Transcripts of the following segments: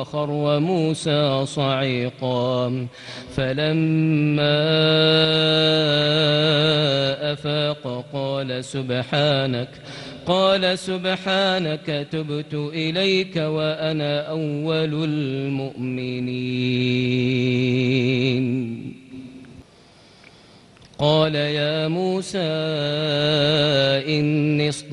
وخر موسى صعيقا فلما أفاق قال سبحانك قال سبحانك تبت إليك وأنا أول المؤمنين. قال يا موسى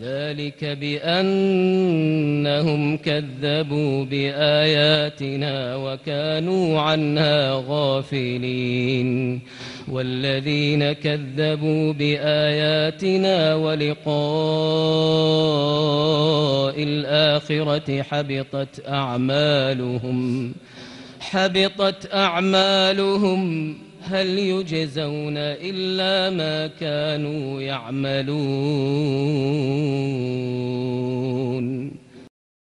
ذلك بأنهم كذبوا بآياتنا وكانوا عنها غافلين. والذين كذبوا بآياتنا ولقاء الآخرة حبطت أعمالهم حبطت أعمالهم. هل يجزون إلا ما كانوا يعملون